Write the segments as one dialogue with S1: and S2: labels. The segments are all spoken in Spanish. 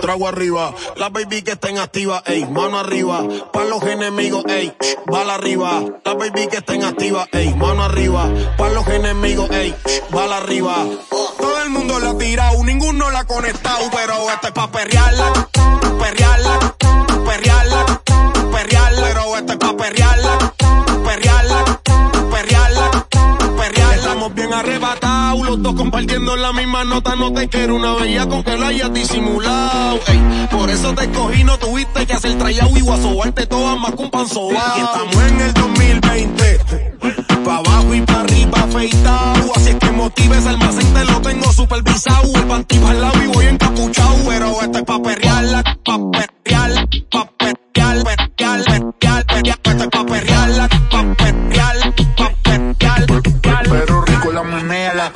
S1: trago arriba. La baby que estén activa, ey, mano arriba. Pa' los enemigos, ey, bala arriba. La baby que estén activa, ey, mano arriba. Pa' los enemigos, ey, bala arriba. Todo el mundo la ha tirado, ninguno la ha conectado, pero esto es pa' perrearla, los dos compartiendo la misma nota, no te quiero una bella con que la hayas disimulado. Por eso te cogí, no tuviste que hacer trayado y guasobarte todas más con pan sobao. Y estamos en el 2020, pa' abajo y pa' arriba afeitado, así es que motives almacén te lo tengo supervisado, el panty al lado y voy encapuchado, pero esto es pa' perrearla, pa' perrearla, pa' perrear, perrear, perrear, perrear, esto es pa' perrearla, pa' perrear, pa' perrear, perrear.
S2: Pero rico la menea, la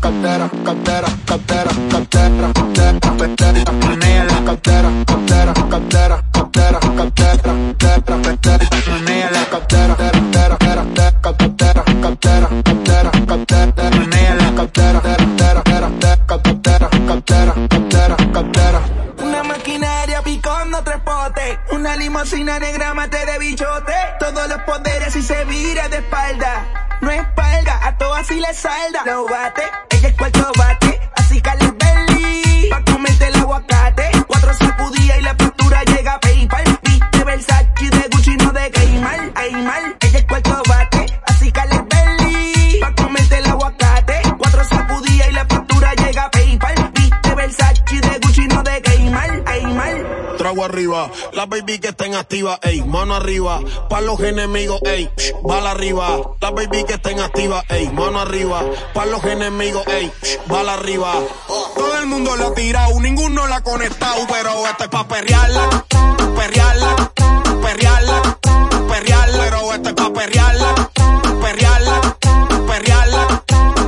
S2: cartera, cartera, cartera, cartera, cartera, cartera, menea, la cartera, cartera, cartera, cartera, cartera, cartera, cartera, menea, la cartera, cartera, cartera, cartera, cartera, cartera, cartera, cartera, cartera, cartera, cartera, cartera, cartera.
S3: Una maquinaria picando tres. Una limusina negra mate de bichote. Todos los poderes y se vira de espalda. No espalda, a todo así le salda. Lo bate, ella es cuarto bate.
S1: trago arriba. Las baby que estén activas, ey, mano arriba. Pa' los enemigos, ey, sh, bala arriba. la baby que estén activas, ey, mano arriba. Pa' los enemigos, ey, sh, bala arriba. Todo el mundo la ha tirado, ninguno la ha conectado, pero este es pa' perrearla, perrearla, perrearla, perrearla, pero este es pa' perrearla, perrearla, perrearla,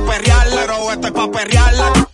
S1: perrearla, pero este es pa' perrearla.